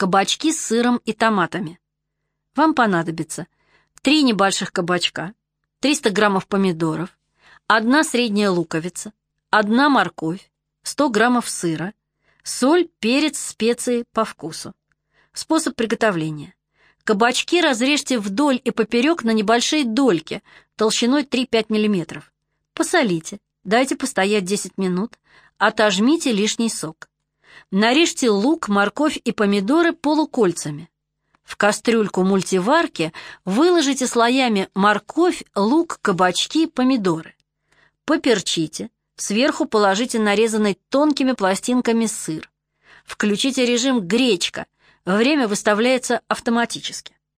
Кабачки с сыром и томатами. Вам понадобится 3 небольших кабачка, 300 граммов помидоров, одна средняя луковица, одна морковь, 100 граммов сыра, соль, перец, специи по вкусу. Способ приготовления. Кабачки разрежьте вдоль и поперек на небольшие дольки толщиной 3-5 мм. Посолите, дайте постоять 10 минут, отожмите лишний сок. Нарежьте лук, морковь и помидоры полукольцами. В кастрюльку мультиварки выложите слоями морковь, лук, кабачки, помидоры. Поперчите, сверху положите нарезанный тонкими пластинками сыр. Включите режим «гречка», время выставляется автоматически.